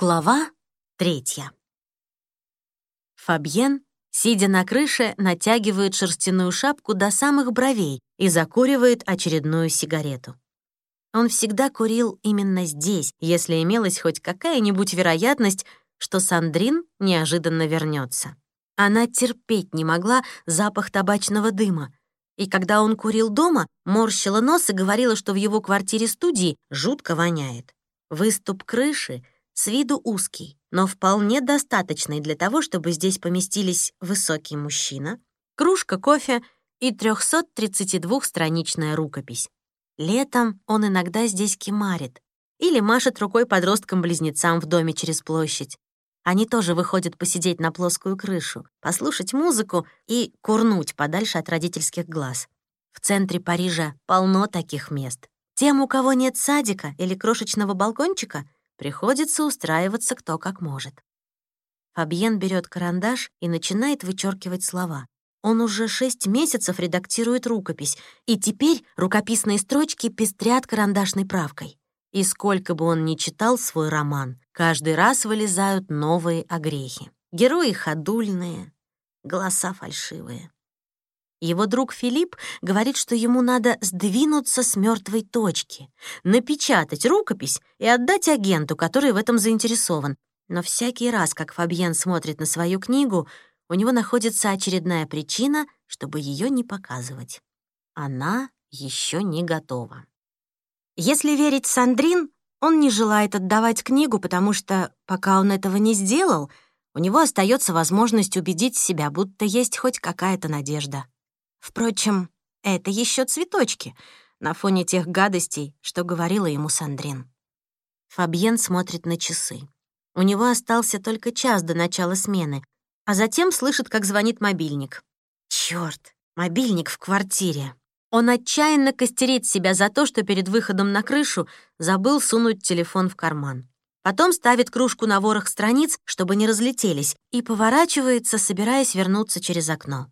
Глава третья. Фабьен, сидя на крыше, натягивает шерстяную шапку до самых бровей и закуривает очередную сигарету. Он всегда курил именно здесь, если имелась хоть какая-нибудь вероятность, что Сандрин неожиданно вернется. Она терпеть не могла запах табачного дыма, и когда он курил дома, морщила нос и говорила, что в его квартире-студии жутко воняет. Выступ крыши — с виду узкий, но вполне достаточный для того, чтобы здесь поместились высокий мужчина, кружка кофе и 332-страничная рукопись. Летом он иногда здесь кемарит или машет рукой подросткам-близнецам в доме через площадь. Они тоже выходят посидеть на плоскую крышу, послушать музыку и курнуть подальше от родительских глаз. В центре Парижа полно таких мест. Тем, у кого нет садика или крошечного балкончика — Приходится устраиваться кто как может. Фабьен берет карандаш и начинает вычеркивать слова. Он уже шесть месяцев редактирует рукопись, и теперь рукописные строчки пестрят карандашной правкой. И сколько бы он ни читал свой роман, каждый раз вылезают новые огрехи. Герои ходульные, голоса фальшивые. Его друг Филипп говорит, что ему надо сдвинуться с мертвой точки, напечатать рукопись и отдать агенту, который в этом заинтересован. Но всякий раз, как Фабьен смотрит на свою книгу, у него находится очередная причина, чтобы ее не показывать. Она еще не готова. Если верить Сандрин, он не желает отдавать книгу, потому что, пока он этого не сделал, у него остается возможность убедить себя, будто есть хоть какая-то надежда. Впрочем, это еще цветочки на фоне тех гадостей, что говорила ему Сандрин. Фабьен смотрит на часы. У него остался только час до начала смены, а затем слышит, как звонит мобильник. Черт, мобильник в квартире. Он отчаянно костерит себя за то, что перед выходом на крышу забыл сунуть телефон в карман. Потом ставит кружку на ворох страниц, чтобы не разлетелись, и поворачивается, собираясь вернуться через окно.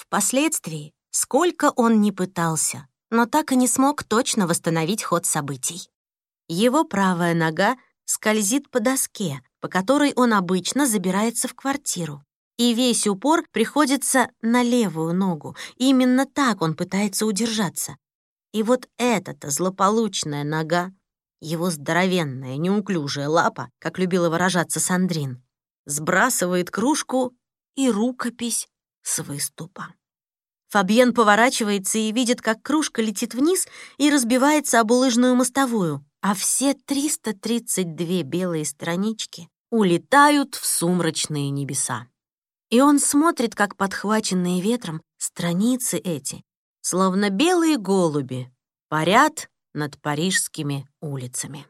Впоследствии, сколько он ни пытался, но так и не смог точно восстановить ход событий. Его правая нога скользит по доске, по которой он обычно забирается в квартиру. И весь упор приходится на левую ногу. Именно так он пытается удержаться. И вот эта-то злополучная нога, его здоровенная, неуклюжая лапа, как любила выражаться Сандрин, сбрасывает кружку и рукопись с выступа. Фабьен поворачивается и видит, как кружка летит вниз и разбивается об улыжную мостовую, а все 332 белые странички улетают в сумрачные небеса. И он смотрит, как подхваченные ветром страницы эти, словно белые голуби, парят над парижскими улицами.